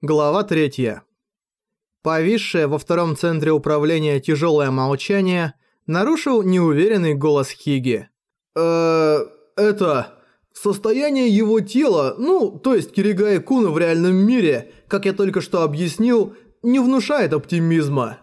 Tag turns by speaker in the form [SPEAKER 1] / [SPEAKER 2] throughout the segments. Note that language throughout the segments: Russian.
[SPEAKER 1] Глава 3. Повисшее во втором центре управления тяжелое молчание нарушил неуверенный голос Хиги. «Э, это... Состояние его тела, ну, то есть Киригая Куна в реальном мире, как я только что объяснил, не внушает оптимизма».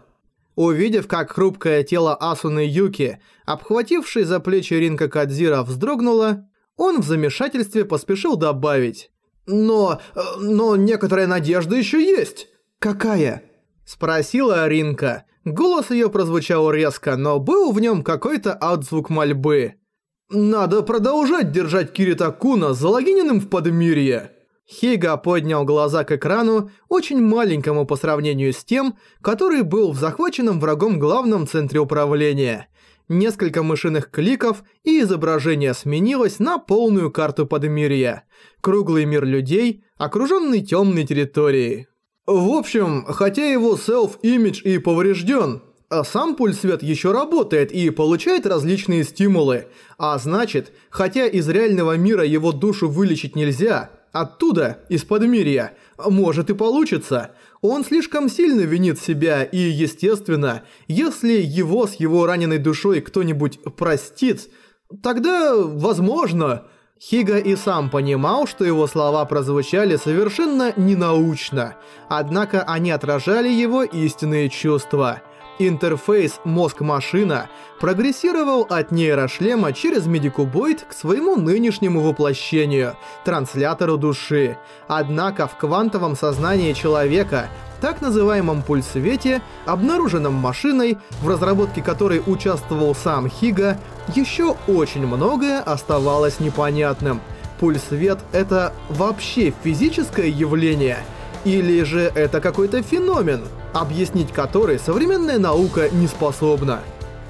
[SPEAKER 1] Увидев, как хрупкое тело Асуны Юки, обхватившей за плечи Ринка Кадзира, вздрогнуло, он в замешательстве поспешил добавить. «Но... но некоторая надежда еще есть». «Какая?» Спросила Ринка. Голос ее прозвучал резко, но был в нем какой-то отзвук мольбы. «Надо продолжать держать Кирита Куна залогиненным в подмирье». Хига поднял глаза к экрану, очень маленькому по сравнению с тем, который был в захваченном врагом главном центре управления. Несколько мышиных кликов, и изображение сменилось на полную карту подмирья. Круглый мир людей, окруженный темной территорией. В общем, хотя его селф-имидж и поврежден, а сам пульсвет еще работает и получает различные стимулы. А значит, хотя из реального мира его душу вылечить нельзя, оттуда, из подмирья, может и получится. Он слишком сильно винит себя и, естественно, если его с его раненой душой кто-нибудь простит, тогда, возможно... Хига и сам понимал, что его слова прозвучали совершенно ненаучно, однако они отражали его истинные чувства. Интерфейс «Мозг-машина» прогрессировал от нейрошлема через медикубоид к своему нынешнему воплощению – транслятору души. Однако в квантовом сознании человека так называемом пульсвете, обнаруженном машиной, в разработке которой участвовал сам Хига, еще очень многое оставалось непонятным. Пульсвет — это вообще физическое явление? Или же это какой-то феномен, объяснить который современная наука не способна?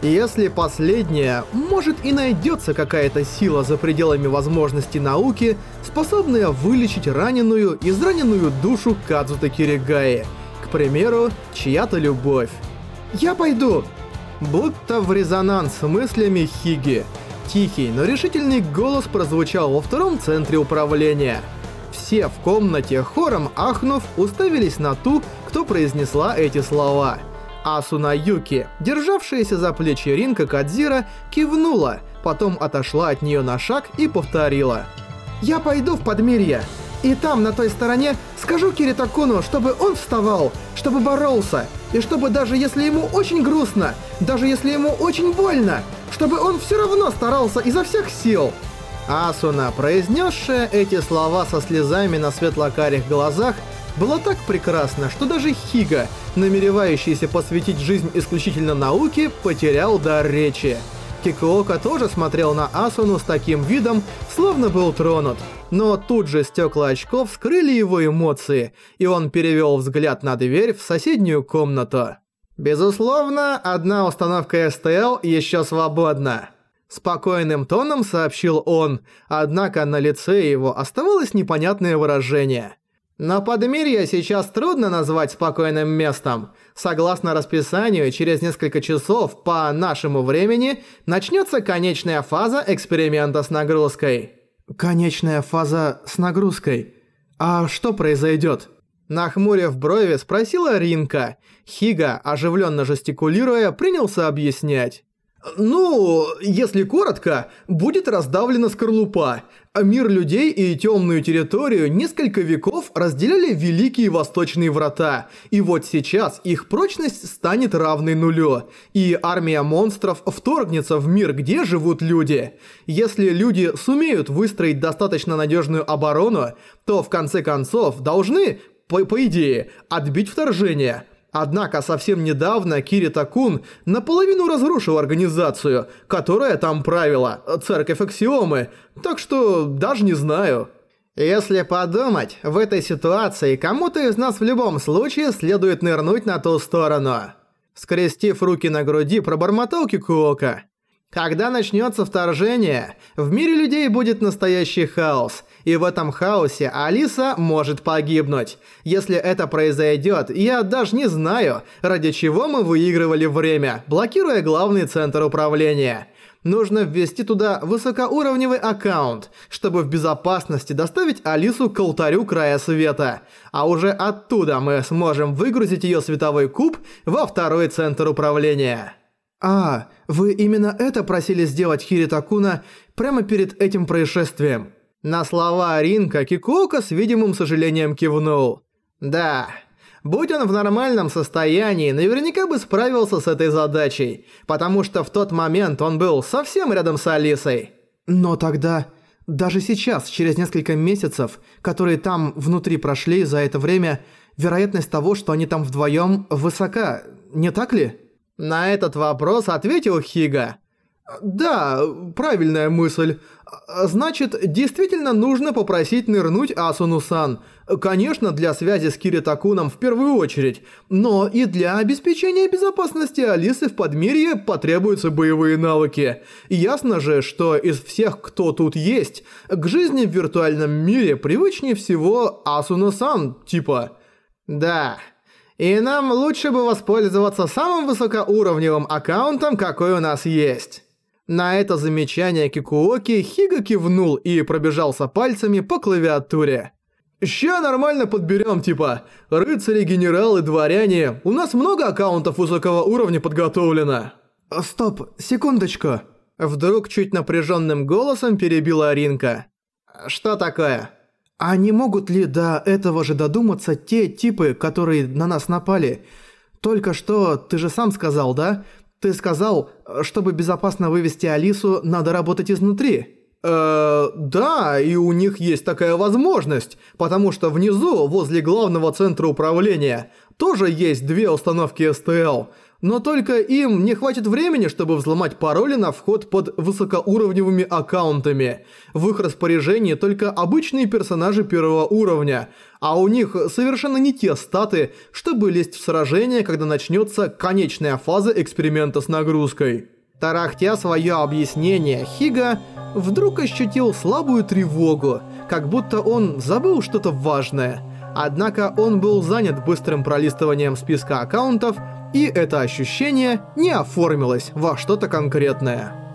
[SPEAKER 1] Если последняя, может и найдется какая-то сила за пределами возможностей науки, способная вылечить раненую, израненную душу Кадзута Киригаи. К примеру, чья-то любовь. «Я пойду!» Будто в резонанс с мыслями Хиги. Тихий, но решительный голос прозвучал во втором центре управления. Все в комнате, хором ахнув, уставились на ту, кто произнесла эти слова – Асуна Юки, державшаяся за плечи Ринка Кадзира, кивнула, потом отошла от нее на шаг и повторила. «Я пойду в подмирье, и там, на той стороне, скажу Киритакуну, чтобы он вставал, чтобы боролся, и чтобы даже если ему очень грустно, даже если ему очень больно, чтобы он все равно старался изо всех сил». Асуна, произнесшая эти слова со слезами на светло-карих глазах, была так прекрасна, что даже Хига, намеревающийся посвятить жизнь исключительно науке, потерял дар речи. Кикуока тоже смотрел на Асуну с таким видом, словно был тронут. Но тут же стекла очков скрыли его эмоции, и он перевел взгляд на дверь в соседнюю комнату. «Безусловно, одна установка СТЛ еще свободна», – спокойным тоном сообщил он, однако на лице его оставалось непонятное выражение – но Подмирье сейчас трудно назвать спокойным местом. Согласно расписанию, через несколько часов по нашему времени начнется конечная фаза эксперимента с нагрузкой. Конечная фаза с нагрузкой? А что произойдет? Нахмурив брови, спросила Ринка. Хига, оживленно жестикулируя, принялся объяснять. Ну, если коротко, будет раздавлена скорлупа. Мир людей и темную территорию несколько веков разделяли Великие Восточные Врата. И вот сейчас их прочность станет равной нулю. И армия монстров вторгнется в мир, где живут люди. Если люди сумеют выстроить достаточно надежную оборону, то в конце концов должны, по, по идее, отбить вторжение – Однако совсем недавно Кирита-кун наполовину разрушил организацию, которая там правила, церковь Аксиомы, так что даже не знаю. Если подумать, в этой ситуации кому-то из нас в любом случае следует нырнуть на ту сторону. Скрестив руки на груди, пробормотал Кикуока. Когда начнется вторжение, в мире людей будет настоящий хаос, и в этом хаосе Алиса может погибнуть. Если это произойдет, я даже не знаю, ради чего мы выигрывали время, блокируя главный центр управления. Нужно ввести туда высокоуровневый аккаунт, чтобы в безопасности доставить Алису к алтарю края света. А уже оттуда мы сможем выгрузить ее световой куб во второй центр управления. А, вы именно это просили сделать Хиритакуна прямо перед этим происшествием. На слова Ринка Кикуока с видимым сожалением кивнул. Да, Будь он в нормальном состоянии, наверняка бы справился с этой задачей, потому что в тот момент он был совсем рядом с Алисой. Но тогда, даже сейчас, через несколько месяцев, которые там внутри прошли за это время, вероятность того, что они там вдвоем, высока, не так ли? На этот вопрос ответил Хига. «Да, правильная мысль. Значит, действительно нужно попросить нырнуть Асуну-сан. Конечно, для связи с Киритакуном в первую очередь, но и для обеспечения безопасности Алисы в Подмирье потребуются боевые навыки. Ясно же, что из всех, кто тут есть, к жизни в виртуальном мире привычнее всего Асуна-сан, типа. Да, и нам лучше бы воспользоваться самым высокоуровневым аккаунтом, какой у нас есть». На это замечание Кикуоки Хига кивнул и пробежался пальцами по клавиатуре. «Ща нормально подберем, типа, рыцари, генералы, дворяне, у нас много аккаунтов высокого уровня подготовлено». «Стоп, секундочку». Вдруг чуть напряженным голосом перебила Аринка. «Что такое?» «А не могут ли до этого же додуматься те типы, которые на нас напали? Только что, ты же сам сказал, да? Ты сказал, чтобы безопасно вывести Алису, надо работать изнутри. Э, да, и у них есть такая возможность, потому что внизу, возле главного центра управления, тоже есть две установки СТЛ – но только им не хватит времени, чтобы взломать пароли на вход под высокоуровневыми аккаунтами. В их распоряжении только обычные персонажи первого уровня, а у них совершенно не те статы, чтобы лезть в сражение, когда начнется конечная фаза эксперимента с нагрузкой. Тарахтя свое объяснение, Хига вдруг ощутил слабую тревогу, как будто он забыл что-то важное. Однако он был занят быстрым пролистыванием списка аккаунтов, и это ощущение не оформилось во что-то конкретное.